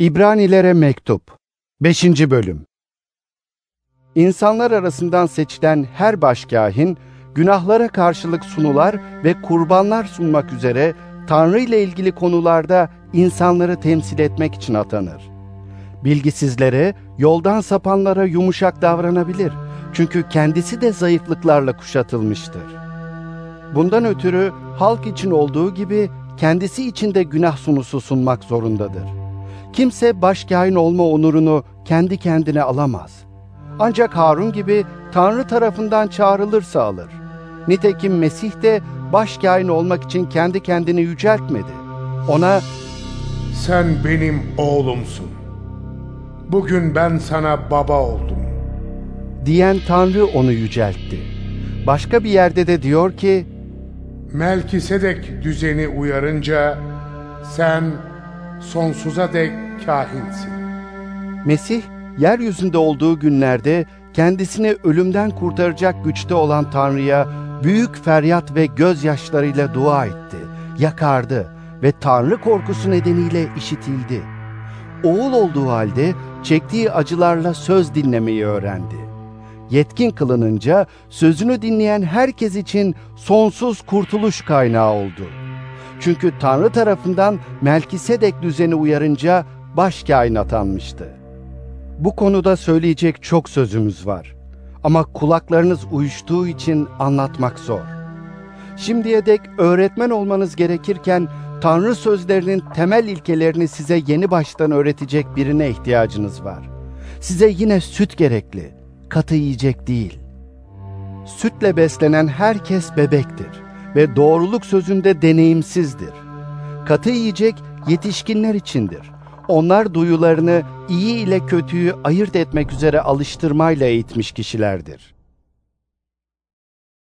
İbranilere Mektup 5. Bölüm İnsanlar arasından seçilen her başkâhin, günahlara karşılık sunular ve kurbanlar sunmak üzere Tanrı ile ilgili konularda insanları temsil etmek için atanır. Bilgisizlere, yoldan sapanlara yumuşak davranabilir. Çünkü kendisi de zayıflıklarla kuşatılmıştır. Bundan ötürü halk için olduğu gibi kendisi için de günah sunusu sunmak zorundadır. Kimse başkâhin olma onurunu kendi kendine alamaz. Ancak Harun gibi Tanrı tarafından çağrılırsa alır. Nitekim Mesih de başkâhin olmak için kendi kendini yüceltmedi. Ona Sen benim oğlumsun. Bugün ben sana baba oldum. diyen Tanrı onu yüceltti. Başka bir yerde de diyor ki, Melkisedek düzeni uyarınca sen sonsuza dek kahinsin. Mesih, yeryüzünde olduğu günlerde kendisini ölümden kurtaracak güçte olan Tanrı'ya büyük feryat ve gözyaşlarıyla dua etti, yakardı ve Tanrı korkusu nedeniyle işitildi. Oğul olduğu halde çektiği acılarla söz dinlemeyi öğrendi. Yetkin kılınınca sözünü dinleyen herkes için sonsuz kurtuluş kaynağı oldu. Çünkü Tanrı tarafından Melkisedek düzeni uyarınca başkâhin atanmıştı. Bu konuda söyleyecek çok sözümüz var. Ama kulaklarınız uyuştuğu için anlatmak zor. Şimdiye dek öğretmen olmanız gerekirken Tanrı sözlerinin temel ilkelerini size yeni baştan öğretecek birine ihtiyacınız var. Size yine süt gerekli, katı yiyecek değil. Sütle beslenen herkes bebektir ve doğruluk sözünde deneyimsizdir. Katı yiyecek yetişkinler içindir. Onlar duyularını iyi ile kötüyü ayırt etmek üzere alıştırmayla eğitmiş kişilerdir.